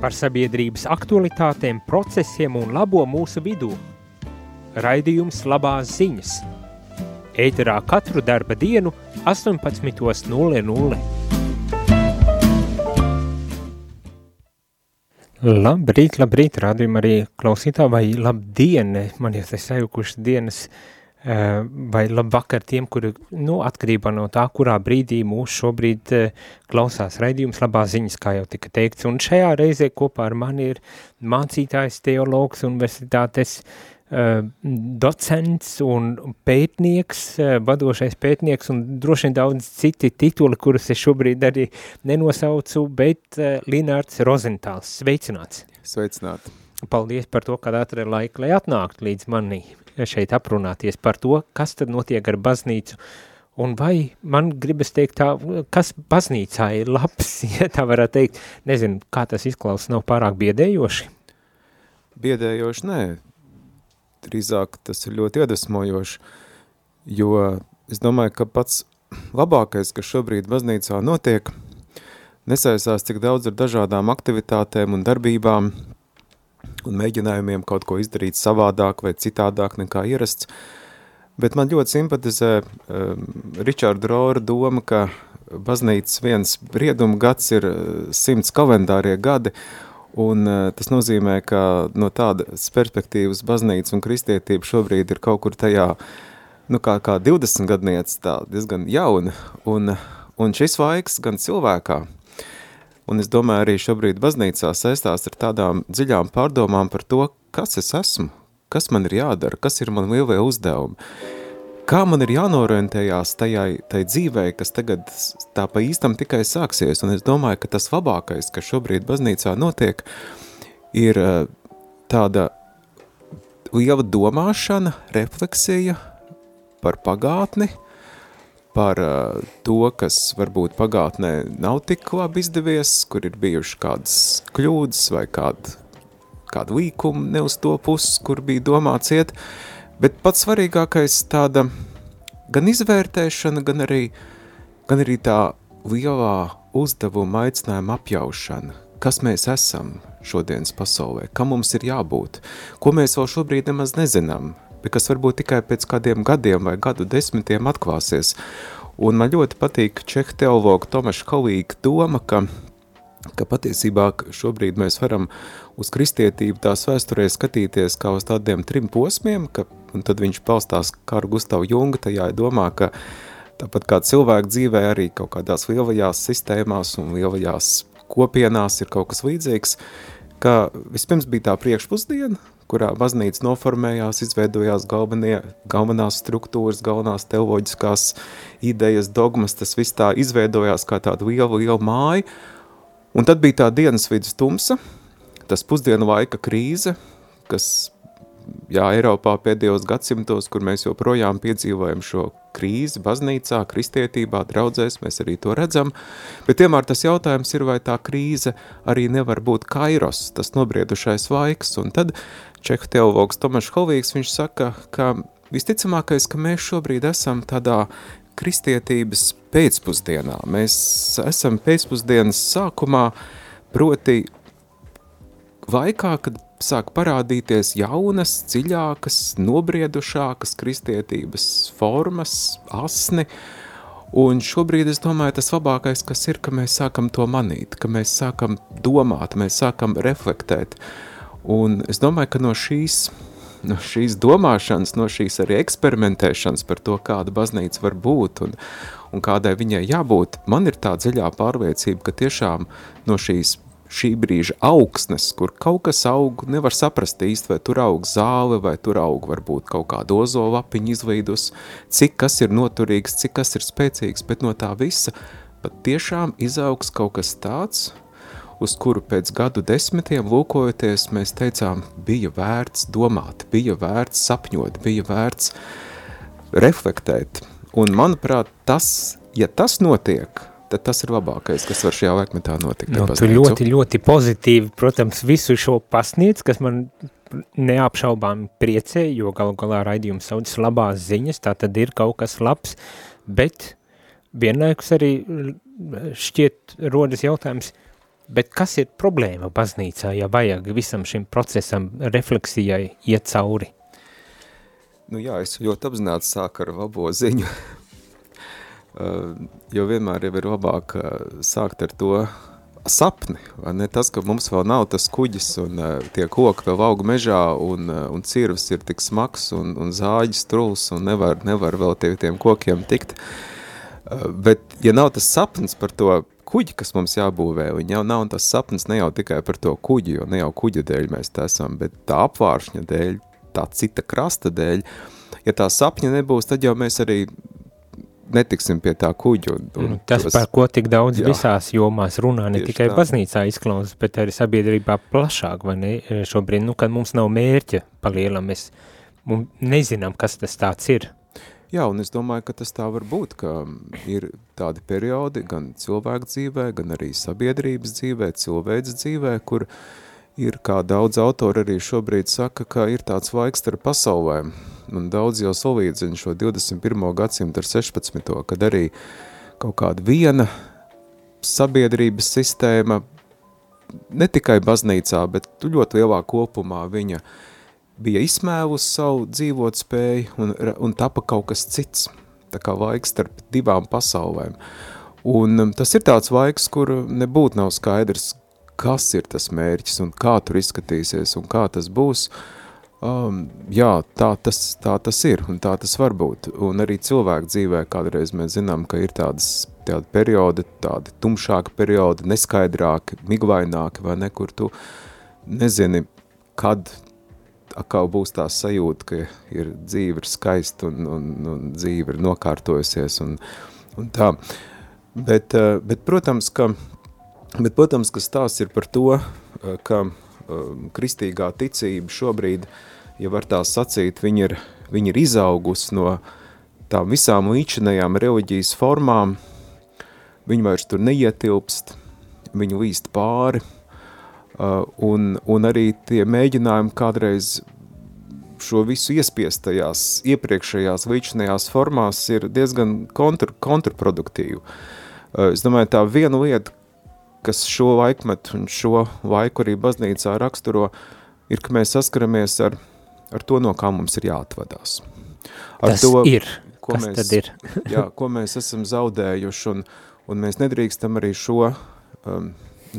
par sabiedrības aktualitātēm, procesiem un labo mūsu vidū. Raidījums labās ziņas. Ēterā katru darba dienu 18.00. Labrīt, labrīt, rādījumā arī klausītā, vai labdien, man jau tas sajukušas dienas uh, vai labvakar tiem, kuri, nu, atkarībā no tā, kurā brīdī mūs šobrīd uh, klausās raidījums labā ziņas, kā jau tika teikts, un šajā reizē kopā ar mani ir mācītājs, teologs, universitātes uh, docents un pētnieks, vadošais pētnieks un droši vien daudz citi tituli, kurus es šobrīd arī nenosaucu, bet Linārds Rozentāls, sveicināts! Sveicināti! Paldies par to, kad atrada laiku, lai atnāktu līdz manī šeit aprunāties par to, kas tad notiek ar baznīcu, un vai man gribas teikt tā, kas baznīcā ir labs, ja tā varētu teikt, nezinu, kā tas izklausās, nav pārāk biedējoši? Biedējoši, nē, drīzāk tas ir ļoti iedvesmojoši, jo es domāju, ka pats labākais, kas šobrīd baznīcā notiek, nesaistās cik daudz ar dažādām aktivitātēm un darbībām, un mēģinājumiem kaut ko izdarīt savādāk vai citādāk nekā ierasts. Bet man ļoti simpatizē um, Ričārda Rora doma, ka baznīcas viens brieduma gads ir uh, simts kalendārie gadi, un uh, tas nozīmē, ka no tādas perspektīvas baznīca un kristietība šobrīd ir kaut kur tajā, nu kā, kā 20 gadniec, tā diezgan jauna, un, un šis vaiks gan cilvēkā, Un es domāju, arī šobrīd baznīcā saistās ar tādām dziļām pārdomām par to, kas es esmu, kas man ir jādara, kas ir man lielie uzdevumi. Kā man ir jānorientējās tajai, tai dzīvē, kas tagad tā pa īstam tikai sāksies, un es domāju, ka tas labākais, kas šobrīd baznīcā notiek, ir eh, tāda liela domāšana, refleksija par pagātni, uh, par uh, to, kas varbūt pagātnē nav tik labi izdevies, kur ir bijuši kādas kļūdas vai kāda, kāda līkuma ne uz to puses, kur bija domāts iet, bet pats svarīgākais tāda gan izvērtēšana, gan arī, gan arī tā lielā uzdevuma aicinājuma apjaušana, kas mēs esam šodienas pasaulē, kam mums ir jābūt, ko mēs vēl šobrīd nemaz nezinām, bet kas varbūt tikai pēc kādiem gadiem vai gadu desmitiem atklāsies. Un man ļoti patīk čeha teologa Tomaša Kalīga doma, ka, ka patiesībā šobrīd mēs varam uz kristietību tās vēsturē skatīties kā uz tādiem trim posmiem, ka, un tad viņš palstās kā ar Gustavu Junga tajā domā, ka tāpat kā cilvēku dzīvē arī kaut kādās lielajās sistēmās un lielajās kopienās ir kaut kas līdzīgs, ka vispirms bija tā priekšpusdiena, kurā baznīca noformējās, izveidojās galvenie, galvenās struktūras, galvenās teoloģiskās idejas, dogmas, tas viss tā izveidojās kā tāda liela, liela māja, un tad bija tā dienas vidus tumsa, tas pusdienu laika krīze, kas jā, Eiropā pēdējos gadsimtos, kur mēs joprojām piedzīvojam šo krīzi baznīcā, kristietībā, draudzēs, mēs arī to redzam, bet vienmēr tas jautājums ir, vai tā krīze arī nevar būt kairos, tas nobriedušais laiks, un tad čehu teologs Tomašs Holvīgs, viņš saka, ka visticamākais, ka mēs šobrīd esam tādā kristietības pēcpusdienā, mēs esam pēcpusdienas sākumā, proti laikā, kad sāk parādīties jaunas, dziļākas, nobriedušākas kristietības formas, asni, un šobrīd es domāju, tas labākais, kas ir, ka mēs sākam to manīt, ka mēs sākam domāt, mēs sākam reflektēt, un es domāju, ka no šīs, no šīs domāšanas, no šīs arī eksperimentēšanas par to, kāda baznīca var būt un, un kādai viņai jābūt, man ir tā dziļā pārliecība, ka tiešām no šīs šī brīža augsnes, kur kaut kas aug, nevar saprast īsti, vai tur aug zāle, vai tur aug varbūt kaut kāda ozola lapiņa izveidus, cik kas ir noturīgs, cik kas ir spēcīgs, bet no tā visa pat tiešām izaugs kaut kas tāds, uz kuru pēc gadu desmitiem lūkojoties mēs teicām, bija vērts domāt, bija vērts sapņot, bija vērts reflektēt. Un manuprāt, tas, ja tas notiek, tad tas ir labākais, kas var šajā laikmetā notikt. Nu, tu ļoti, ļoti pozitīvi, protams, visu šo pasniedz, kas man neapšaubām priecē, jo galu galā raidījums saucas labās ziņas, tā tad ir kaut kas labs, bet vienlaikus arī šķiet rodas jautājums, bet kas ir problēma baznīcā, ja vajag visam šim procesam, refleksijai iet cauri? Nu jā, es ļoti apzināti sāku ar labo ziņu, jo vienmēr jau ir labāk sākt ar to sapni, vai ne? Tas, ka mums vēl nav tas kuģis un tie koki vēl aug mežā un, un cirvs ir tik smags un, un zāģis truls un nevar, nevar vēl tie, tiem kokiem tikt. Bet, ja nav tas sapnis par to kuģi, kas mums jābūvē, un jau nav tas sapnis ne jau tikai par to kuģi, jo ne jau kuģa dēļ mēs te esam, bet tā apvāršņa dēļ, tā cita krasta dēļ, ja tā sapņa nebūs, tad jau mēs arī netiksim pie tā kuģa. Un, un nu, tas, tos, par ko tik daudz jā, visās jomās runā, ne tikai tā. baznīcā izklausas, bet arī sabiedrībā plašāk, vai ne, šobrīd, nu, kad mums nav mērķa palielam, mēs nezinām, kas tas tāds ir. Jā, un es domāju, ka tas tā var būt, ka ir tādi periodi gan cilvēku dzīvē, gan arī sabiedrības dzīvē, cilvēks dzīvē, kur uh, ir, kā daudz autori arī šobrīd saka, ka ir tāds laiks ar pasaulēm, un daudz jau salīdzina šo 21. gadsimtu ar 16. kad arī kaut kāda viena sabiedrības sistēma, ne tikai baznīcā, bet ļoti lielā kopumā viņa bija izsmēvus savu dzīvot spēju un, un tapa kaut kas cits, tā kā laiks starp divām pasaulēm. Un um, tas ir tāds laiks, kur nebūtu nav skaidrs, kas ir tas mērķis un kā tur izskatīsies un kā tas būs, um, jā, tā tas, tā tas ir un tā tas var būt. Un arī cilvēku dzīvē kādreiz mēs zinām, ka ir tādas tādi periodi, tādi tumšāki periodi, neskaidrāki, miglaināki vai ne, kur tu nezini, kad atkal būs tā sajūta, ka ir dzīve ir skaista un, un, un dzīve ir nokārtojusies un, un tā. Bet, eh, bet, protams, ka Bet, protams, ka stāsts ir par to, eh, ka um, kristīgā ticība šobrīd, ja var tā sacīt, viņa ir, viņa ir izaugusi no tām visām līdzinējām reliģijas formām, viņa vairs tur neietilpst, viņu līst pāri, uh, un, un arī tie mēģinājumi kādreiz šo visu iespiestajās, iepriekšējās līdzinējās formās ir diezgan kontr, kontraproduktīvi. Uh, es domāju, tā viena lieta, kas šo laikmetu un šo laiku arī baznīcā raksturo, ir, ka mēs saskaramies ar, ar to, no kā mums ir jāatvadās. Ar Tas to, ir. Ko kas mēs, tad ir? jā, ko mēs esam zaudējuši, un, un mēs nedrīkstam arī šo um,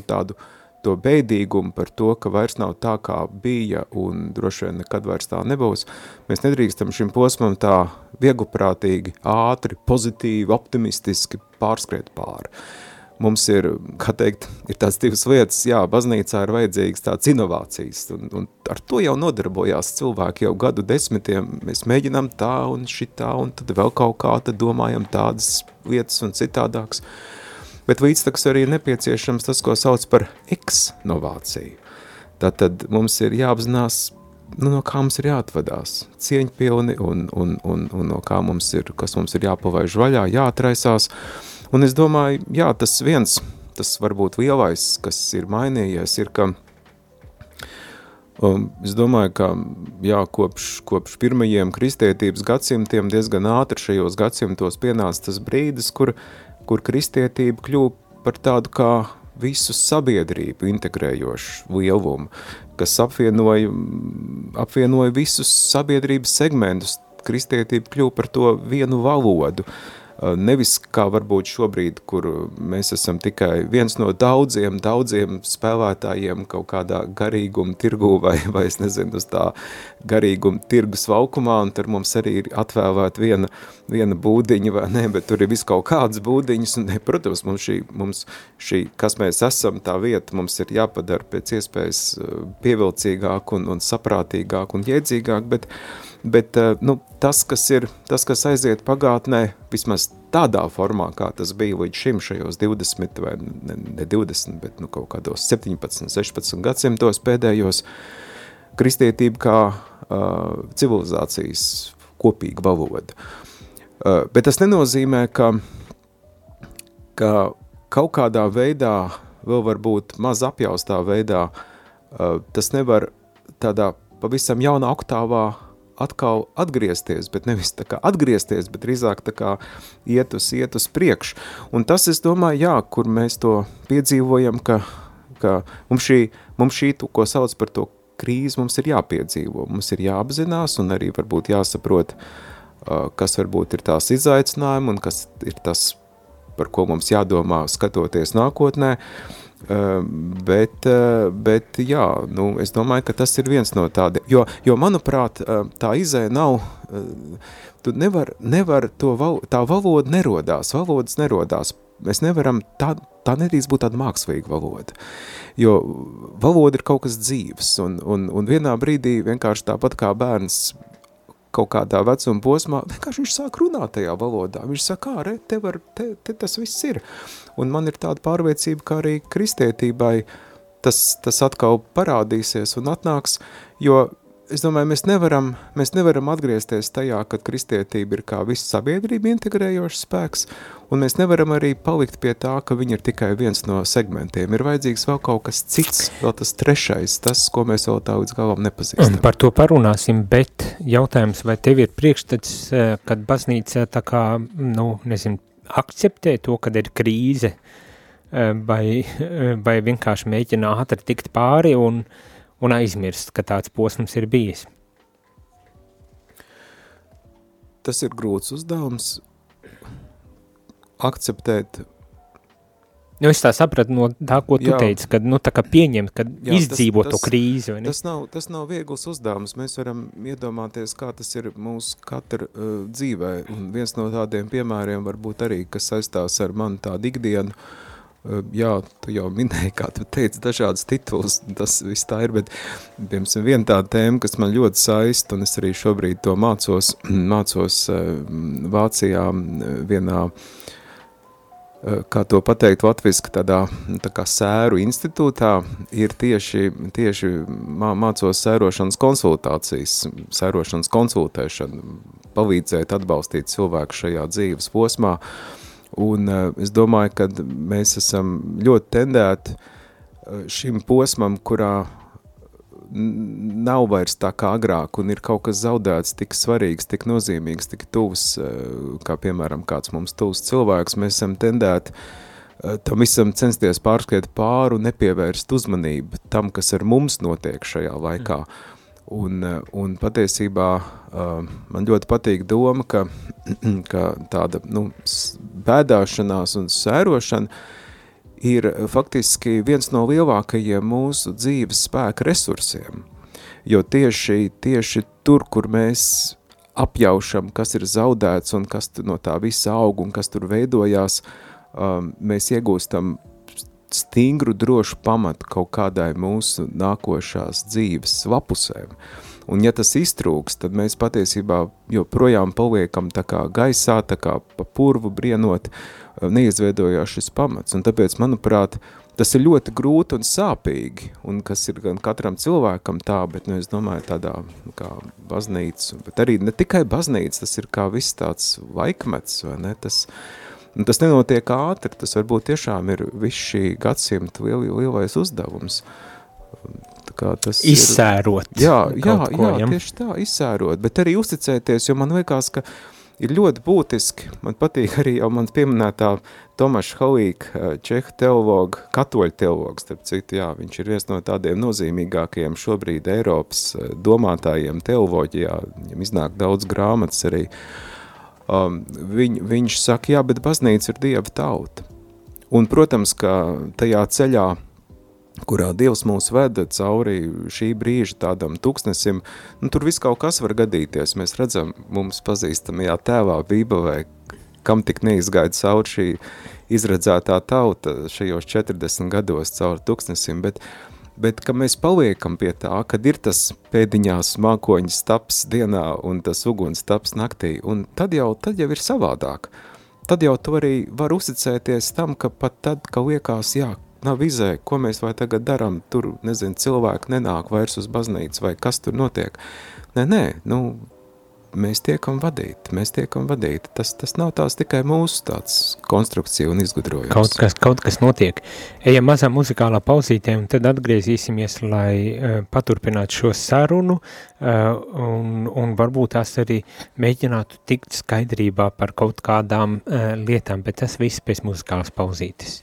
tādu to beidīgumu par to, ka vairs nav tā, kā bija, un droši vien nekad vairs tā nebūs, mēs nedrīkstam šim posmam tā vieguprātīgi, ātri, pozitīvi, optimistiski pārskriet pāri. Uh, mums ir, kā teikt, ir tās divas lietas, jā, baznīcā ir vajadzīgas tāds inovācijas, un, un ar to jau nodarbojās cilvēki jau gadu desmitiem, mēs mēģinām tā un šitā, un tad vēl kaut kā, tad domājam tādas lietas un citādāks, bet līdztaks arī ir nepieciešams tas, ko sauc par eksnovāciju. Tātad mums ir jāapzinās, nu, no kā mums ir jāatvadās, cieņpilni un, un, un, un no kā mums ir, kas mums ir jāpavaiž vaļā, jāatraisās, Un es domāju, jā, tas viens, tas varbūt lielais, kas ir mainījies, ir, ka um, es domāju, ka jā, kopš, kopš pirmajiem kristietības gadsimtiem diezgan ātri šajos gadsimtos pienāca tas brīdis, kur, kur kristietība kļūpa par tādu kā visu sabiedrību integrējošu lielumu, kas apvienoja, apvienoja visus sabiedrības segmentus. Kristietība kļūpa par to vienu valodu. Uh, nevis kā varbūt šobrīd, kur mēs esam tikai viens no daudziem, daudziem spēlētājiem kaut kādā garīguma tirgu vai, vai es nezinu, uz tā garīguma tirgus valkumā, un tur mums arī ir atvēlēta viena, viena būdiņa vai ne, bet tur ir vis kaut kādas būdiņas, un, ne, protams, mums šī, mums šī, kas mēs esam, tā vieta mums ir jāpadara pēc iespējas eh, pievilcīgāk un, un saprātīgāk un jēdzīgāk, bet, uh, bet eh, nu, tas, kas ir, tas, kas aiziet pagātnē, vismaz tādā formā, kā tas bija līdz šim šajos 20 vai ne, ne 20, bet nu, kaut kādos 17, 16 gadsimtos pēdējos, kristietība kā uh, civilizācijas kopīga valoda. Uh, bet tas nenozīmē, ka, ka kaut kādā veidā, vēl varbūt maz apjaustā veidā, uh, tas nevar tādā pavisam jaunā oktāvā atkal atgriezties, bet nevis tā kā atgriezties, bet drīzāk tā kā iet uz, iet uz priekšu. Un tas, es domāju, jā, kur mēs to piedzīvojam, ka ka mums šī, mums šī, ko sauc par to krīzi, mums ir jāpiedzīvo, mums ir jāapzinās un arī varbūt jāsaprot, kas varbūt ir tās izaicinājumi un kas ir tas, par ko mums jādomā skatoties nākotnē, bet, bet jā, nu, es domāju, ka tas ir viens no tādiem, jo, jo manuprāt, tā izēja nav, tu nevar, nevar to, tā valoda nerodās, valodas nerodās, mēs nevaram, tā, tā nedrīkst būt tāda mākslīga valoda, jo valoda ir kaut kas dzīves, un, un, un vienā brīdī vienkārši tāpat kā bērns kaut kādā vecuma posmā, vienkārši viņš sāk runāt tajā valodā, viņš saka, kā, re, te, var, te, te tas viss ir, un man ir tāda pārliecība, ka arī kristietībai tas, tas atkal parādīsies un atnāks, jo es domāju, mēs nevaram, mēs nevaram atgriezties tajā, kad kristietība ir kā visu sabiedrību integrējošs spēks, un mēs nevaram arī palikt pie tā, ka viņi ir tikai viens no segmentiem. Ir vajadzīgs vēl kaut kas cits, vēl tas trešais, tas, ko mēs vēl tā līdz galam nepazīstam. Par to parunāsim, bet jautājums, vai tev ir priekšstats, eh, kad baznīca tā kā, nu, nezinu, akceptē to, kad ir krīze, eh, vai, eh, vai vienkārši mēģina ātri tikt pāri un uh, un aizmirst, ka tāds posms ir bijis? Tas ir grūts uzdevums akceptēt Nu, es tā sapratu no tā, ko tu jā. teici, kad, nu, pieņemt, kad jā, izdzīvo tas, to krīzi, vai ne? Tas nav, tas nav viegls uzdevums, mēs varam iedomāties, kā tas ir mūsu katra uh, dzīvē, un viens no tādiem piemēriem varbūt arī, kas saistās ar manu tādu ikdienu, uh, jā, tu jau minēji, kā tu teici, dažādas tituls, tas viss tā ir, bet, piemēram, viena tāda tēma, kas man ļoti saist, un es arī šobrīd to mācos, mācos Vācijā vienā, kā to pateikt latviski, tādā tā kā sēru institūtā, ir tieši, tieši mācos sērošanas konsultācijas, sērošanas konsultēšana, palīdzēt atbalstīt cilvēku šajā dzīves posmā, uh, Un uh, es domāju, ka mēs esam ļoti tendēti uh, šim posmam, kurā nav vairs tā kā agrāk un ir kaut kas zaudēts tik svarīgs, tik nozīmīgs, tik tuvs, uh, kā piemēram kāds mums tuvs cilvēks, mēs esam tendēti tam visam censties pārskriet pāru, nepievērst uzmanību tam, kas ar mums notiek šajā laikā. Mm. Un, eh, un patiesībā uh, man ļoti patīk doma, ka, ka tāda nu, bēdāšanās un sērošana ir faktiski viens no lielākajiem mūsu dzīves spēka resursiem. Jo tieši, tieši tur, kur mēs apjaušam, kas ir zaudēts un kas no tā visa aug un kas tur veidojās, um, mēs iegūstam stingru, drošu pamatu kaut kādai mūsu nākošās dzīves lapusēm. Un ja tas iztrūks, tad mēs patiesībā joprojām paliekam tā kā gaisā, tā kā pa purvu brienot, neizveidojās šis pamats. Un tāpēc, manuprāt, tas ir ļoti grūti un sāpīgi, un kas ir gan katram cilvēkam tā, bet, nu, es domāju, tādā kā baznīca, bet arī ne tikai baznīca, tas ir kā viss tāds laikmets, vai ne, tas, uh, Un tas nenotiek ātri, tas varbūt tiešām ir viss šī gadsimta liel, lielais uzdevums. Tā kā tas izsērot. Ir, jā, jā, ko, jā, tieši tā, izsērot, bet arī uzticēties, jo man liekas, ka ir ļoti būtiski, man patīk arī jau man pieminētā Tomaša Halīka, čehu teologa, katoļu teologs, starp citu, jā, viņš ir viens no tādiem nozīmīgākajiem šobrīd Eiropas domātājiem teoloģijā, viņam iznāk daudz grāmatas arī, uh, um, viņ, viņš saka, jā, bet baznīca ir Dieva tauta. Un, protams, ka tajā ceļā, kurā Dievs mūs veda cauri šī brīža tādam tuksnesim, nu, tur viss kaut kas var gadīties. Mēs redzam mums pazīstamajā tēvā Bībelē, kam tik neizgaida cauri šī izredzētā tauta šajos 40 gados cauri tuksnesim, bet bet ka mēs paliekam pie tā, kad ir tas pēdiņās mākoņas taps dienā un tas uguns taps naktī, un tad jau, tad jau ir savādāk. Tad jau tu arī var uzticēties tam, ka pat tad, ka liekas, jā, nav izē, ko mēs vai tagad daram, tur, nezinu, cilvēki nenāk vairs uz baznīcu, vai kas tur notiek. Nē, nē, nu, mēs tiekam vadīti, mēs tiekam vadīti. Tas, tas nav tās tikai mūsu tāds konstrukcija un izgudrojums. Kaut kas, kaut kas notiek. Ejam mazā muzikālā pauzītē un tad atgriezīsimies, lai uh, paturpinātu šo sarunu uh, un, un varbūt tās arī mēģinātu tikt skaidrībā par kaut kādām uh, lietām, bet tas viss pēc muzikālas pauzītes.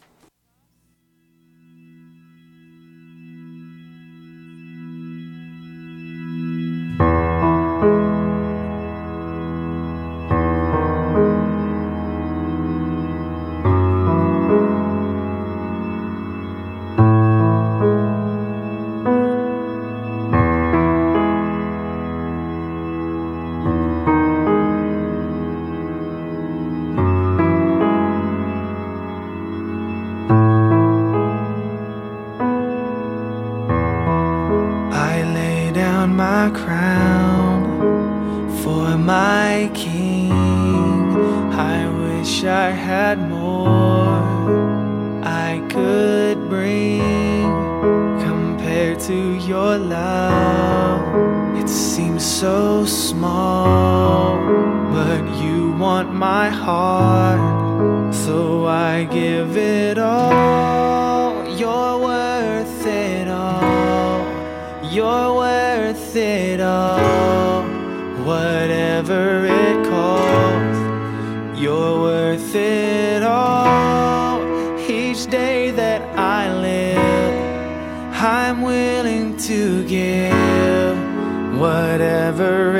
You're it all. Each day that I live, I'm willing to give whatever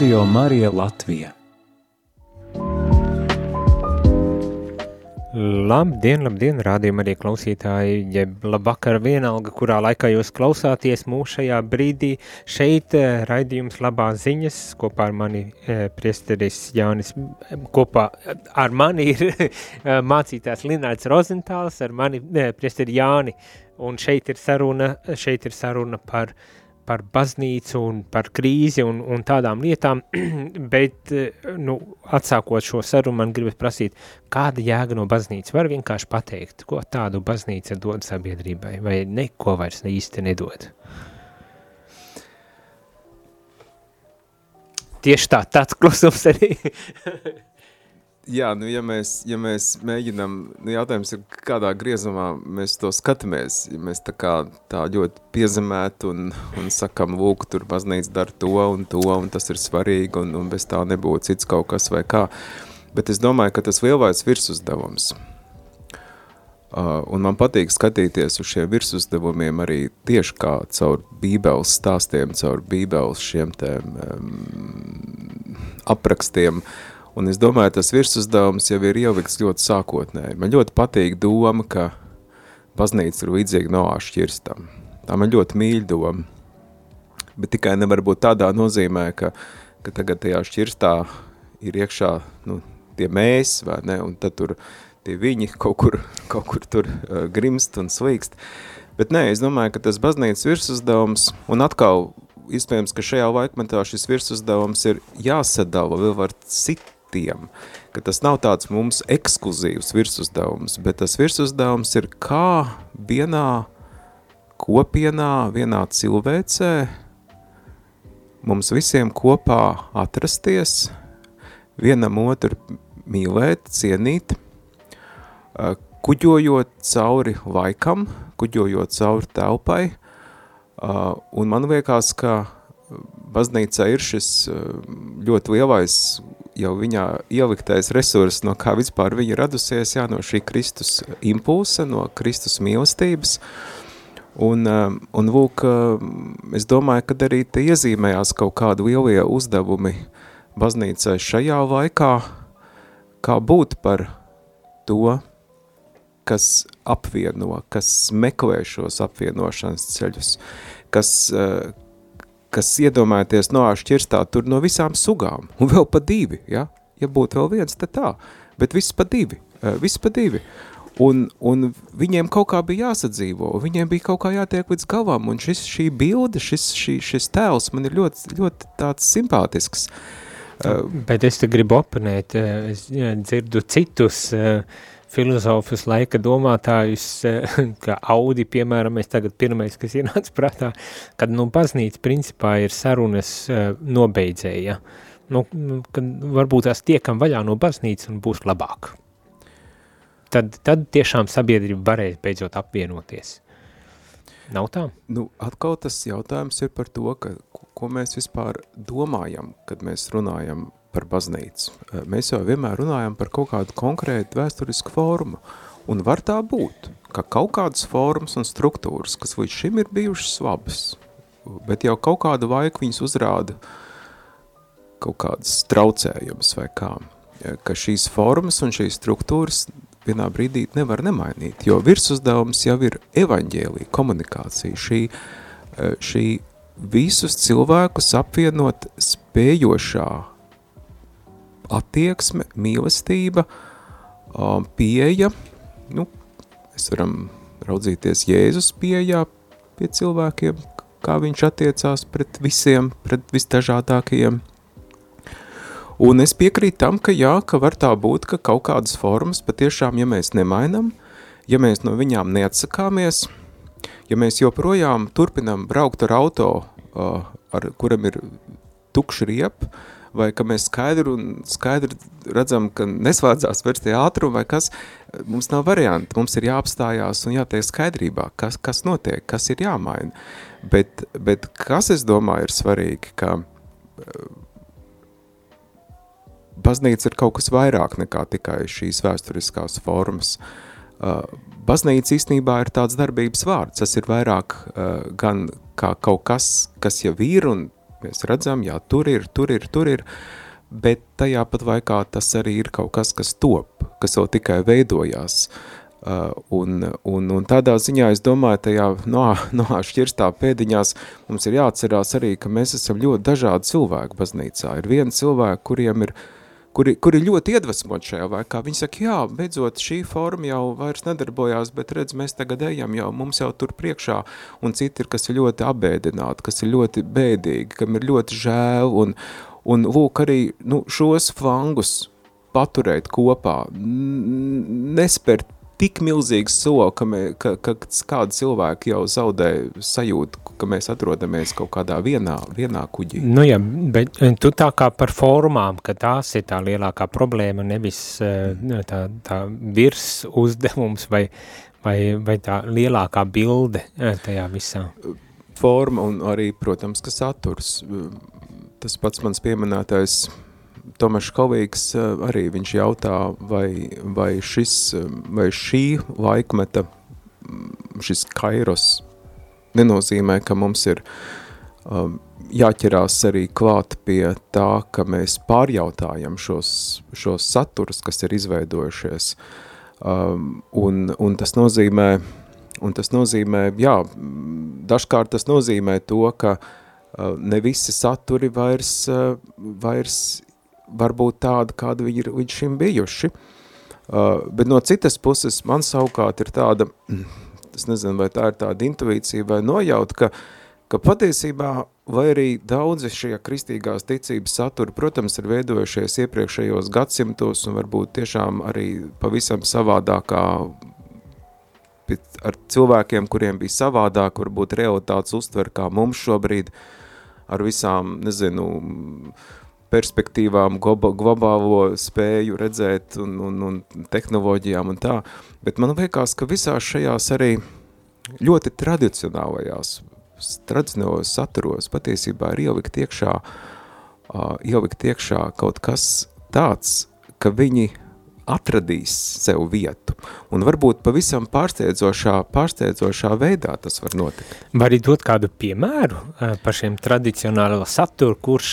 Radio Marija Latvija. Labdien, labdien, rādījumā arī klausītāji, jeb labvakar vienalga, kurā laikā jūs klausāties mūs šajā brīdī. Šeit eh, raidījums labās ziņas kopā ar mani eh, priesteris Jānis, eh, kopā ar mani ir mācītājs Linārds Rozentāls, ar mani priesteri Jāni, un šeit ir saruna, šeit ir saruna par par baznīcu un par krīzi un, un tādām lietām, bet, eh, nu, atsākot šo sarunu, man gribas prasīt, kāda jēga no baznīcas var vienkārši pateikt, ko tādu baznīca dod sabiedrībai, vai neko vairs ne īsti nedod? Tieši tā, tāds klusums arī. Jā, nu, ja mēs, ja mēs mēģinām, nu, jautājums ir, kādā griezumā mēs to skatāmies, ja mēs tā kā tā ļoti piezemēt un, un sakam, lūk, tur baznīca dara to un to, un tas ir svarīgi, un, un bez tā nebūtu cits kaut kas vai kā. Bet es domāju, ka tas lielais virsuzdevums Uh, un man patīk skatīties uz šiem virsuzdevumiem arī tieši kā caur bībeles stāstiem, caur bībeles šiem te um, aprakstiem. Un es domāju, tas virsuzdevums jau ir ielikts ļoti sākotnēji. Man ļoti patīk doma, ka baznīca ir līdzīga no šķirstam. Tā man ļoti mīļa doma. Bet tikai nevar būt tādā nozīmē, ka, ka tagad tajā šķirstā ir iekšā nu, tie mēs, vai ne, un tad tur tie viņi kaut kur, kaut kur tur uh, grimst un slīkst. Bet nē, es domāju, ka tas baznīcas virsuzdevums, un atkal, iespējams, ka šajā laikmetā šis virsuzdevums ir jāsadala vēl ar citiem, ka tas nav tāds mums ekskluzīvs virsuzdevums, bet tas virsuzdevums ir kā vienā kopienā, vienā cilvēcē, mums visiem kopā atrasties, vienam otru mīlēt, cienīt, kuģojot cauri laikam, kuģojot cauri telpai, un man liekas, ka baznīcā ir šis ļoti lielais jau viņā ieliktais resurs, no kā vispār viņa radusies, jā, no šī Kristus impulsa, no Kristus mīlestības, un, un lūk, es domāju, ka arī te iezīmējās kaut kādi lielie uzdevumi baznīcai šajā laikā, kā būt par to, kas apvieno, kas meklē šos apvienošanas ceļus, kas, eh, kas iedomājoties no šķirstā tur no visām sugām, un vēl pa divi, ja? ja būtu vēl viens, tad tā, bet viss pa divi, eh, viss pa divi. Un, un viņiem kaut kā bija jāsadzīvo, viņiem bija kaut kā jātiek līdz galam, un šis, šī bilde, šis, šī, šis tēls man ir ļoti, ļoti tāds simpātisks. Uh, Bet es te gribu oponēt, es dzirdu citus uh, filozofus laika domātājus, eh, kā Audi, piemēram, es tagad pirmais, kas ienāca prātā, kad, nu, baznīca principā ir sarunas uh, nobeidzēja. Nu, nu, kad varbūt tās tiekam vaļā no baznīcas un būs labāk. Tad, tad tiešām sabiedrība varēs beidzot apvienoties. Nav tā? Nu, atkal tas jautājums ir par to, ka, ko mēs vispār domājam, kad mēs runājam par baznīcu. Eh, mēs jau vienmēr runājam par kaut kādu konkrētu vēsturisku formu, un var tā būt, ka kaut kādas formas un struktūras, kas līdz šim ir bijušas labas, bet jau kaut kādu laiku viņas uzrāda kaut kādas traucējumus vai kā, eh, ka šīs formas un šīs struktūras vienā brīdī nevar nemainīt, jo virsuzdevums jau ir evaņģēlī, komunikācija, šī, eh, šī visus cilvēkus apvienot spējošā attieksme, mīlestība, pieeja, nu, mēs varam raudzīties Jēzus pieejā pie cilvēkiem, kā viņš attiecās pret visiem, pret visdažādākajiem. Un es piekrītu tam, ka jā, ka var tā būt, ka kaut kādas formas patiešām, ja mēs nemainam, ja mēs no viņām neatsakāmies, ja mēs joprojām turpinam braukt ar auto, ar kuram ir tukši riep, uh, vai ka mēs skaidri un skaidri redzam, ka neslēdzās vairs tie ātrumi vai kas, mums nav varianti, mums ir jāapstājās un jātiek skaidrībā, kas, kas notiek, kas ir jāmaina. Bet, bet kas, es domāju, ir svarīgi, ka eh, baznīca ir kaut kas vairāk nekā tikai šīs vēsturiskās formas. Uh, baznīca īstenībā ir tāds darbības vārds, tas ir vairāk uh, gan kā kaut kas, kas jau ir un Mēs redzam, jā, tur ir, tur ir, tur ir, bet tajā pat laikā tas arī ir kaut kas, kas top, kas vēl tikai veidojās. Uh, un, un, un tādā ziņā es domāju, tajā no, no šķirstā pēdiņās mums ir jāatcerās arī, ka mēs esam ļoti dažādi cilvēki baznīcā. Ir viena cilvēka, kuriem ir uh, kuri, kuri ļoti iedvesmot šajā laikā. Viņi saka, jā, beidzot šī forma jau vairs nedarbojās, bet redz, mēs tagad ejam jau, mums jau tur priekšā, un citi ir, kas ir ļoti abēdināti, kas ir ļoti bēdīgi, kam ir ļoti žēl, un, un lūk arī nu, šos flangus paturēt kopā, nespērt tik milzīgs soli, ka, mē, ka, ka kādi cilvēki jau zaudē sajūtu, ka mēs atrodamies kaut kādā vienā, vienā kuģī. Nu jā, bet eh, tu tā kā par formām, ka tās ir tā lielākā problēma, nevis eh, tā, tā virs uzdevums vai, vai, vai tā lielākā bilde eh, tajā visā. Forma un arī, protams, ka saturs. Tas pats mans pieminētais Tomašs Kovīgs uh, arī viņš jautā, vai, vai, šis, vai šī laikmeta, šis kairos nenozīmē, ka mums ir um, jāķerās arī klāt pie tā, ka mēs pārjautājam šos, šos saturus, kas ir izveidojušies. Um, un, un tas nozīmē, un tas nozīmē, jā, dažkārt tas nozīmē to, ka uh, ne visi saturi vairs, uh, vairs var būt tādi, kādi viņi ir līdz šim bijuši. Uh, bet no citas puses man savukārt ir tāda, es nezinu, vai tā ir tāda intuīcija vai nojaut, ka, ka patiesībā vai arī daudzi šie kristīgās ticības saturi, protams, ir veidojušies iepriekšējos gadsimtos un varbūt tiešām arī pavisam savādākā ar cilvēkiem, kuriem bija savādāk, varbūt realitātes uztver kā mums šobrīd, ar visām, nezinu, perspektīvām, globālo spēju redzēt un, un, un tehnoloģijām un tā, bet man liekas, ka visās šajās arī ļoti tradicionālajās tradicionālos saturos patiesībā ir ielikt iekšā, uh, ielikt iekšā kaut kas tāds, ka viņi atradīs sev vietu. Un varbūt pavisam pārsteidzošā, pārsteidzošā veidā tas var notikt. Var arī dot kādu piemēru par šiem tradicionālo saturu, kurš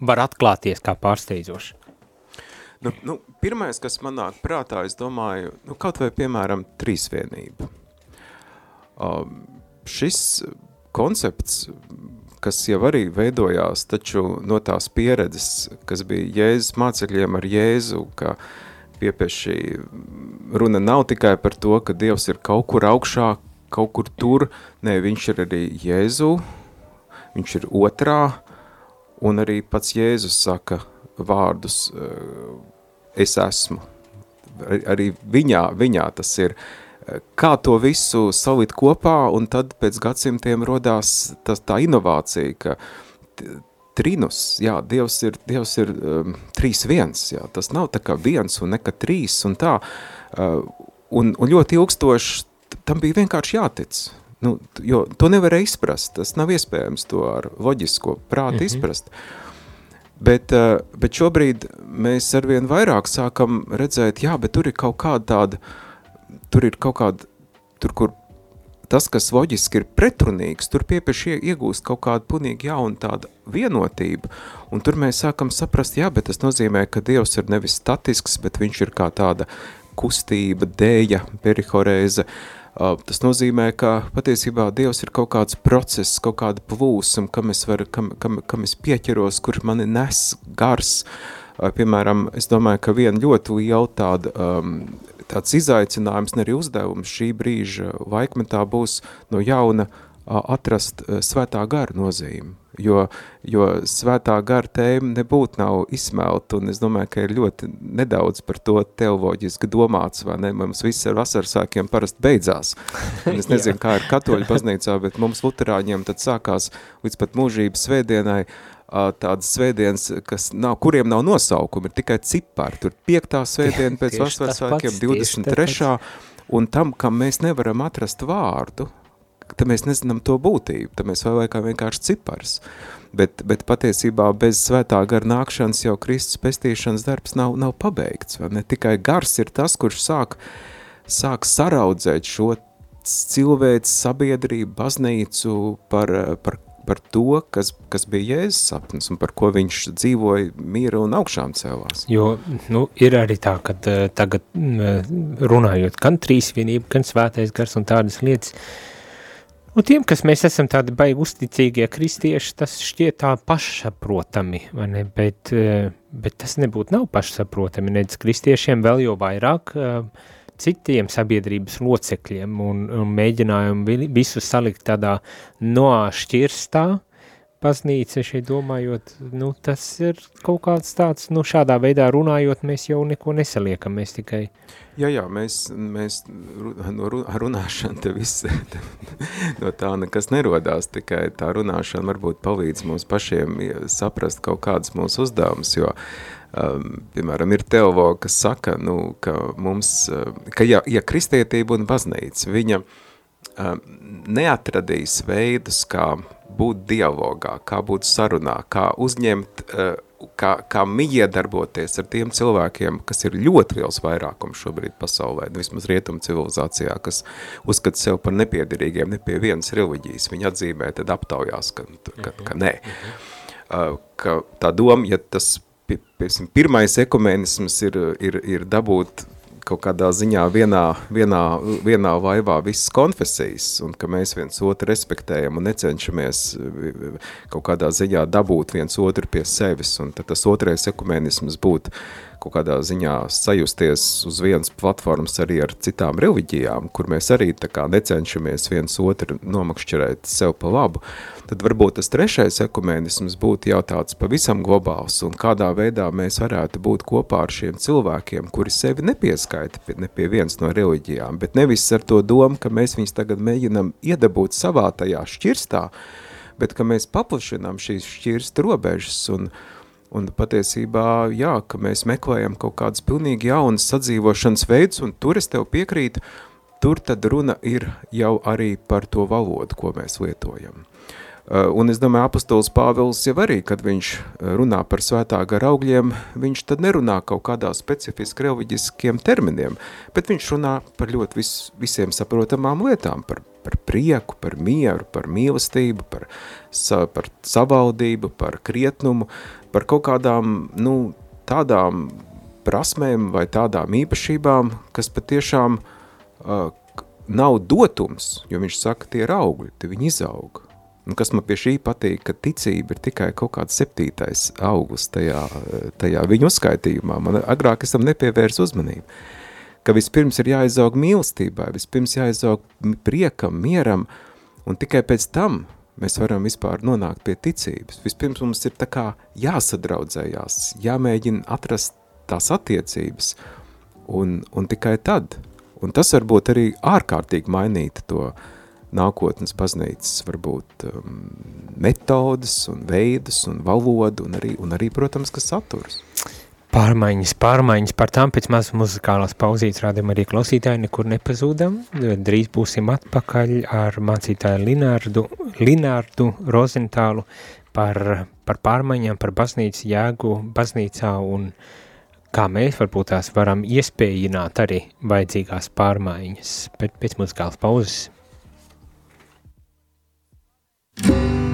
var atklāties kā pārsteidzoši? Nu, nu, pirmais, kas manāk prātā, es domāju, nu, kaut vai piemēram trīsvienība. Um, šis koncepts, kas jau arī veidojās, taču no tās pieredzes, kas bija Jēzus mācekļiem ar Jēzu, ka piepieši runa nav tikai par to, ka Dievs ir kaut kur augšā, kaut kur tur, nē, viņš ir arī Jēzu, viņš ir otrā, un arī pats Jēzus saka vārdus, es esmu. Arī viņā, viņā tas ir, kā to visu salikt kopā, un tad pēc gadsimtiem rodās tas, tā inovācija, ka trinus, jā, Dievs ir, Dievs ir um, trīs viens, jā, tas nav tā kā viens un neka trīs un tā, uh, un, un ļoti ilgstoši tam bija vienkārši jātic, nu, jo to nevarēja izprast, tas nav iespējams to ar loģisko prātu mm -hmm. izprast, bet, uh, bet šobrīd mēs arvien vairāk sākam redzēt, jā, bet tur ir kaut kāda tāda, tur ir kaut kāda, tur, kur tas, kas loģiski ir pretrunīgs, tur piepieši iegūst kaut kādu punīgi jaunu tādu vienotību, un tur mēs sākam saprast, jā, bet tas nozīmē, ka Dievs ir nevis statisks, bet viņš ir kā tāda kustība, dēja, perihorēze, tas nozīmē, ka patiesībā Dievs ir kaut kāds process, kaut kāda plūsuma, kam es, varu, kam, kam, kam es pieķeros, kurš mani nes gars, uh, piemēram, es domāju, ka viena ļoti liela tāda um, tāds izaicinājums, ne arī uzdevums šī brīža laikmetā būs no jauna atrast svētā gara nozīmi, jo, jo svētā gara tēma nebūtu nav izsmelta, un es domāju, ka ir ļoti nedaudz par to teoloģiski domāts, vai ne, mums viss ar vasarasākiem parasti beidzās, un es nezinu, kā ir katoļu baznīcā, bet mums luterāņiem tad sākās līdz pat mūžības svētdienai, tādas svētdienas, kas nav, kuriem nav nosaukumi, ir tikai cipari. Tur piektā svētdiena pēc vasarasvētkiem, 23. Un tam, kam mēs nevaram atrast vārdu, tad mēs nezinām to būtību, tad mēs kā vienkārši cipars. Bet, bet patiesībā bez svētā gara nākšanas jau Kristus pestīšanas darbs nav, nav pabeigts. Ne tikai gars ir tas, kurš sāk, sāk saraudzēt šo cilvēks, sabiedrību, baznīcu par, par par to, kas, kas bija Jēzus sapnis un par ko viņš dzīvoja, mīra un augšām cēlās. Jo nu, ir arī tā, ka uh, tagad uh, runājot gan trīsvienība, gan svētais gars un tādas lietas, Nu, tiem, kas mēs esam tādi baigi uzticīgie kristieši, tas šķiet tā pašsaprotami, vai ne? Bet, uh, bet tas nebūtu nav pašsaprotami, nedz kristiešiem vēl jau vairāk uh, citiem sabiedrības locekļiem un, un mēģinājām visu salikt tādā nošķirstā baznīca šeit domājot, nu tas ir kaut kāds tāds, nu šādā veidā runājot, mēs jau neko nesaliekam, mēs tikai... Jā, jā, mēs, mēs no runāšana te viss, no tā nekas nerodās, tikai tā runāšana varbūt palīdz mums pašiem saprast kaut kādas mūsu uzdevumus, jo um, piemēram, ir teologi, kas saka, nu, ka mums, uh, ka ja, ja kristietība un baznīca, viņa um, neatradīs veidus, kā būt dialogā, kā būt sarunā, kā uzņemt, uh, kā, kā miedarboties ar tiem cilvēkiem, kas ir ļoti liels vairākums šobrīd pasaulē, nu, vismaz rietumu civilizācijā, kas uzskata sev par nepiederīgiem, ne pie vienas reliģijas, viņi atzīmē, tad aptaujās, ka, ka, ka nē. Uh, ka tā doma, ja tas, piemēram, pirmais ekumenisms ir, ir, ir dabūt kaut kādā ziņā vienā, vienā, vienā vaivā visas konfesijas, un ka mēs viens otru respektējam un necenšamies kaut kādā ziņā dabūt viens otru pie sevis, un tad tas otrais ekumenisms būtu kaut kādā ziņā sajusties uz vienas platformas arī ar citām reliģijām, kur mēs arī kā necenšamies viens otru nomakšķerēt sev pa labu, tad varbūt tas trešais ekumēnisms būtu jau tāds pavisam globāls un kādā veidā mēs varētu būt kopā ar šiem cilvēkiem, kuri sevi nepieskaita pie, ne pie viens no reliģijām, bet nevis ar to domu, ka mēs viņus tagad mēģinam iedabūt savā tajā šķirstā, bet ka mēs paplašinām šīs šķirsta robežas un, Un patiesībā, jā, ka mēs meklējam kaut kādas pilnīgi jaunas sadzīvošanas veids, un tur es tev piekrītu, tur tad runa ir jau arī par to valodu, ko mēs lietojam. Uh, un es domāju, apostols Pāvils jau arī, kad viņš runā par svētā gara augļiem, viņš tad nerunā kaut kādā specifiski reliģiskiem terminiem, bet viņš runā par ļoti vis, visiem saprotamām lietām, par, par prieku, par mieru, par mīlestību, par, sa, par savaldību, par krietnumu, par kaut kādām, nu, tādām prasmēm vai tādām īpašībām, kas patiešām uh, nav dotums, jo viņš saka, tie ir augļi, tie viņi izaug. Un kas man pie šī patīk, ka ticība ir tikai kaut kāds septītais augurs tajā, tajā viņu uzskaitījumā. Man agrāk es tam nepievērs uzmanību. Ka vispirms ir jāizaug mīlestībai, vispirms jāizaug priekam, mieram, un tikai pēc tam mēs varam vispār nonākt pie ticības. Vispirms mums ir jāsadraudzējās, jāmēģina atrast tās attiecības, un, un tikai tad. Un tas varbūt arī ārkārtīgi mainītu to nākotnes baznīcas varbūt um, metodas un veidus un valodu un arī, un arī protams, kas saturs. Pārmaiņas, pārmaiņas par tām pēc maz muzikālās pauzītes rādījumā arī klausītāji nekur nepazūdam. Drīz būsim atpakaļ ar mācītāju Linārdu, Linārdu Rozentālu par, par pārmaiņām, par baznīcas jēgu baznīcā un kā mēs varbūt tās varam iespējināt arī vajadzīgās pārmaiņas. Bet pēc muzikālas pauzes. nāc,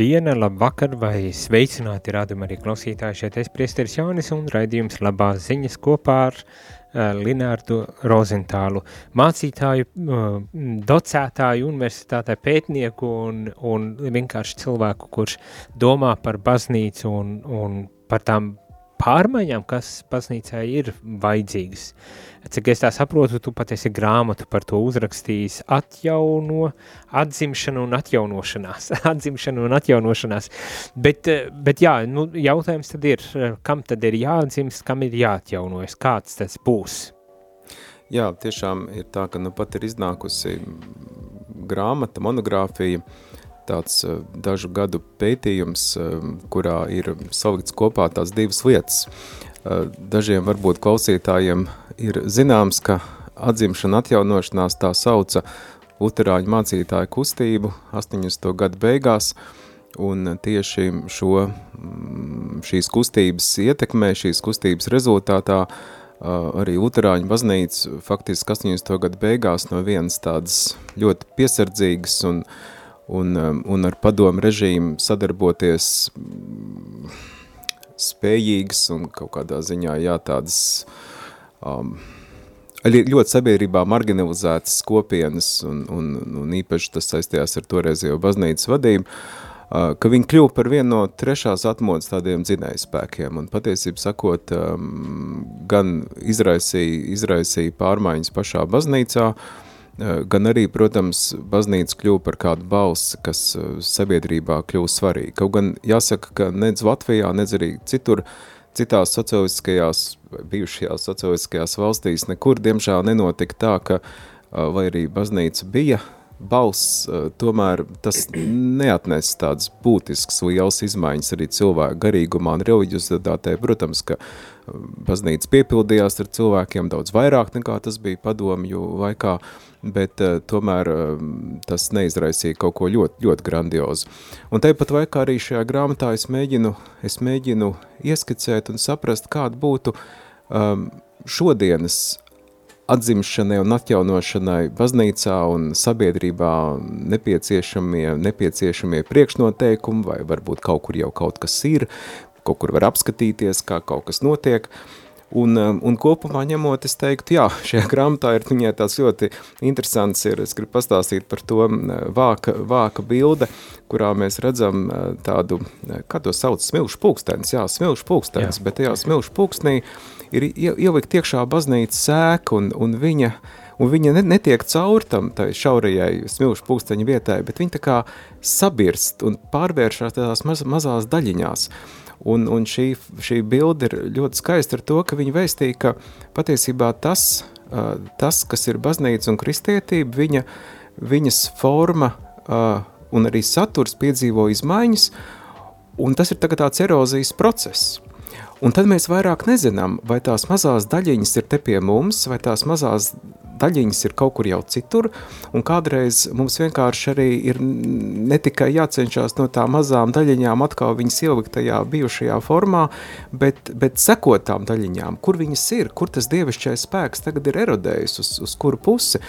diena, labvakar vai sveicināti rādījumi arī klausītāji. Šeit es priesteris Jaunis un raidījums labās ziņas kopā ar uh, Linārdu Rozentālu, mācītāju, uh, docētāju, universitātē pētnieku un, un vienkārši cilvēku, kurš domā par baznīcu un, un par tām pārmaiņām, kas baznīcai ir vajadzīgas. Cik es tā saprotu, tu pat esi grāmatu par to uzrakstījis atjauno, atzimšanu un atjaunošanās, atzimšanu un atjaunošanās, bet, eh, bet jā, nu, jautājums tad ir, eh, kam tad ir jāatzimst, kam ir jāatjaunojas, kāds tas būs? Jā, tiešām ir tā, ka nu pat ir iznākusi grāmata, monogrāfija, tāds uh, dažu gadu pētījums, kurā ir salikts kopā tās divas lietas. Dažiem varbūt klausītājiem ir zināms, ka atzimšana atjaunošanās tā sauca luterāņu mācītāju kustību 80. gadu beigās, un tieši šo, mm, šīs kustības ietekmē, šīs kustības rezultātā arī luterāņu baznīca faktiski 80. gadu beigās no vienas tādas ļoti piesardzīgas un, un, un ar padomu režīmu sadarboties mm, spējīgas un kaut kādā ziņā, jā, tādas um, ļoti sabiedrībā marginalizētas kopienas un, un, un īpaši tas saistījās ar toreizējo baznīcas vadību, uh, ka viņi kļuva par vienu no trešās atmodas tādiem dzinējspēkiem un patiesību sakot, um, gan izraisīja, izraisīja pārmaiņas pašā baznīcā, uh, gan arī, protams, baznīca kļuva par kādu balsi, kas uh, sabiedrībā kļuva svarīga. Kaut gan jāsaka, ka nedz Latvijā, nedz arī citur uh, citās socialistiskajās, bijušajās socialistiskajās valstīs nekur, diemžēl, nenotika tā, ka, vai arī baznīca bija balss, tomēr tas neatnes tādas būtiskas liels izmaiņas arī cilvēku garīgumā un reliģiozitātē. Protams, ka baznīca piepildījās ar cilvēkiem daudz vairāk nekā tas bija padomju laikā, bet uh, tomēr uh, tas neizraisīja kaut ko ļoti, ļoti grandiozu. Un tāpat laikā arī šajā grāmatā es mēģinu, es mēģinu ieskicēt un saprast, kāda būtu um, šodienas atzimšanai un atjaunošanai baznīcā un sabiedrībā nepieciešamie, nepieciešamie priekšnoteikumi, vai varbūt kaut kur jau kaut kas ir, kaut kur var apskatīties, kā kaut kas notiek, Un, um, un kopumā ņemot, es teiktu, jā, šajā grāmatā ir viņai tāds ļoti interesants, ir, es gribu pastāstīt par to vāka, vāka bilde, kurā mēs redzam uh, tādu, kā to sauc, smilšu pulkstenis, jā, smilšu pulkstenis, jā. bet tajā smilšu pulkstenī ir ielikt iekšā baznīca sēka un, un viņa, un viņa netiek caur tam tai šaurajai smilšu pulksteņa vietai, bet viņa tā kā sabirst un pārvēršās tādās maz, mazās daļiņās. Un, un šī, šī bilde ir ļoti skaista ar to, ka viņi vēstīja, ka patiesībā tas, tas kas ir baznīca un kristietība, viņa, viņas forma un arī saturs piedzīvo izmaiņas, un tas ir tagad tāds erozijas process. Un tad mēs vairāk nezinām, vai tās mazās daļiņas ir te pie mums, vai tās mazās daļiņas ir kaut kur jau citur, un kādreiz mums vienkārši arī ir ne tikai jācenšas no tā mazām daļiņām atkal viņas ielikt tajā bijušajā formā, bet, bet sekot tām daļiņām, kur viņas ir, kur tas dievišķais spēks tagad ir erodējis, uz, uz kuru pusi.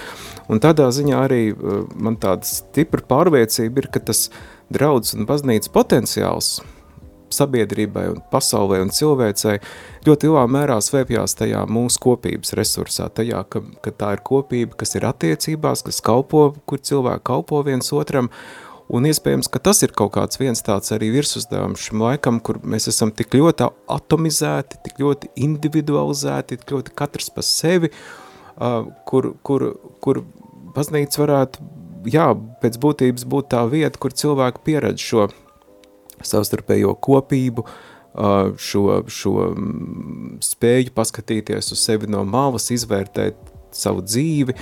Un tādā ziņā arī uh, man tāda stipra pārliecība ir, ka tas draudz un baznīcas potenciāls – sabiedrībai un pasaulē un cilvēcei ļoti lielā mērā svēpjās tajā mūsu kopības resursā, tajā, ka, ka tā ir kopība, kas ir attiecībās, kas kalpo, kur cilvēki kalpo viens otram, un iespējams, ka tas ir kaut kāds viens tāds arī virsuzdevums šim laikam, kur mēs esam tik ļoti atomizēti, tik ļoti individualizēti, tik ļoti katrs pa sevi, uh, kur, kur, kur baznīca varētu, jā, pēc būtības būt tā vieta, kur cilvēki pieredz šo savstarpējo kopību, šo, šo mm, spēju paskatīties uz sevi no malas, izvērtēt savu dzīvi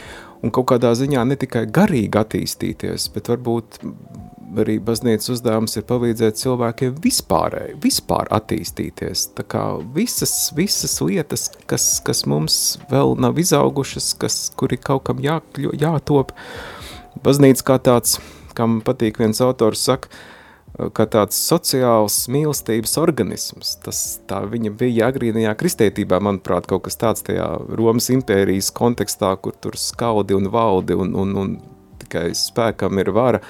un kaut kādā ziņā ne tikai garīgi attīstīties, bet varbūt arī baznīcas uzdevums ir palīdzēt cilvēkiem vispārēji, vispār attīstīties. Tā kā visas, visas lietas, kas, kas mums vēl nav izaugušas, kas, kuri kaut kam jā, jātop, baznīca kā tāds, kam patīk viens autors saka, kā tāds sociāls mīlestības organisms. Tas tā viņa bija agrīnajā kristietībā, manuprāt, kaut kas tāds tajā Romas impērijas kontekstā, kur tur skaudi un valdi un, un, un tikai spēkam ir vara.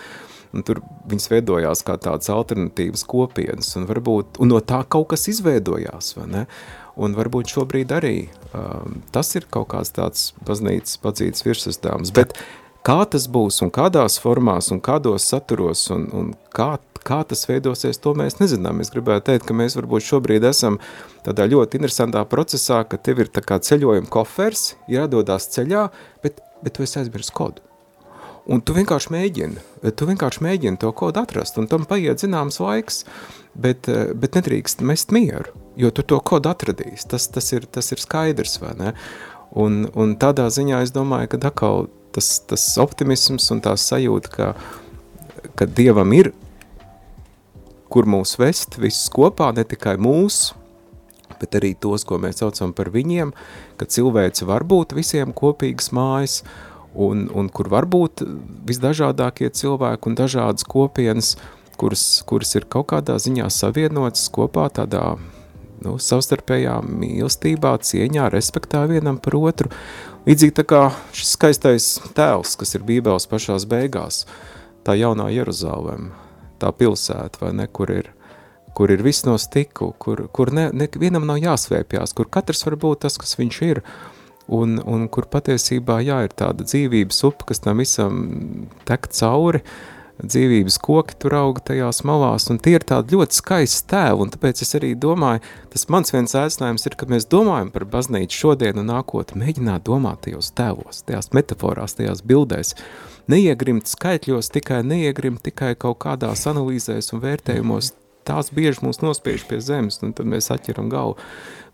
Un tur viņas veidojās kā tādas alternatīvas kopienas, un, varbūt, un no tā kaut kas izveidojās? Un varbūt šobrīd arī um, tas ir kaut kāds tāds baznīcas padzīts virsuzdevums. Bet Kā tas būs un kādās formās un kādos saturos un, un kā, kā tas veidosies, to mēs nezinām. Es gribētu teikt, ka mēs varbūt šobrīd esam tādā ļoti interesantā procesā, ka tev ir tā kā ceļojuma kofers, jādodās ceļā, bet, bet tu esi aizmirst kodu. Un tu vienkārši mēģini, tu vienkārši mēģini to kodu atrast, un tam paiet zināms laiks, bet, bet nedrīkst mest mieru, jo tu to kodu atradīsi, tas, tas, ir, tas ir skaidrs, vai ne? Un, un tādā ziņā es domāju, ka atkal tas, tas optimisms un tā sajūta, ka, ka Dievam ir, kur mūs vest, visus kopā, ne tikai mūsu, bet arī tos, ko mēs saucam par viņiem, ka cilvēce var būt visiem kopīgas mājas, un, un kur var būt visdažādākie cilvēki un dažādas kopienas, kuras, kuras ir kaut kādā ziņā savienotas kopā tādā nu, savstarpējā mīlestībā, cieņā, respektā vienam par otru. Līdzīgi kā šis skaistais tēls, kas ir bībeles pašās beigās, tā jaunā Jeruzalem, tā pilsēta, vai ne, kur ir, kur ir viss no stiku, kur, kur ne, ne, vienam nav jāsvēpjās, kur katrs var būt tas, kas viņš ir, uh, un, un kur patiesībā, jā, ir tāda dzīvības upe, kas tam visam tek cauri, dzīvības koki tur auga tajās malās, un tie ir tādi ļoti skaisti tēvi, un tāpēc es arī domāju, tas mans viens aicinājums ir, kad mēs domājam par baznīcu šodien un nākotni, mēģināt domāt tajos tēvos, tajās metaforās, tajās bildēs, neiegrimt skaitļos, tikai neiegrimt tikai kaut kādās analīzēs un vērtējumos, tās bieži mūs nospiež pie zemes, un tad mēs atķeram galvu.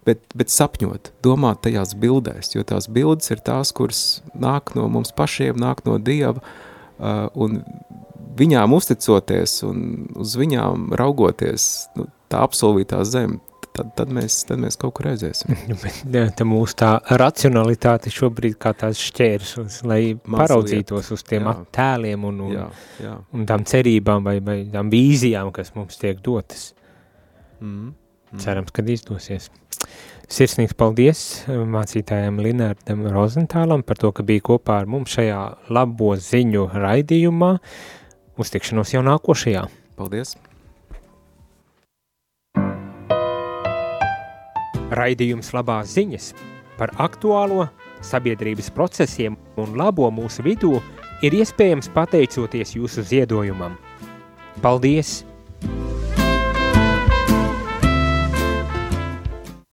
Bet, bet sapņot, domāt tajās bildēs, jo tās bildes ir tās, kuras nāk no mums pašiem, nāk no Dieva, uh, un viņām uzticoties un uz viņām raugoties, nu, tā apsolvītā zeme, tad, tad, mēs, tad mēs kaut kur aiziesim. Bet tā mūsu tā racionalitāte šobrīd kā tās šķērs, lai Mazliet, paraudzītos uz tiem jā. attēliem un, un, jā, jā. un tām cerībām vai, vai tām vīzijām, kas mums tiek dotas. Mm. Mm. Cerams, ka izdosies. Sirsnīgs paldies eh, mācītājiem Linardam Rozentālam par to, ka bija kopā ar mums šajā labo ziņu raidījumā. Uz tikšanos jau nākošajā. Paldies! Raidījums labās ziņas par aktuālo sabiedrības procesiem un labo mūsu vidū ir iespējams pateicoties jūsu ziedojumam. Paldies!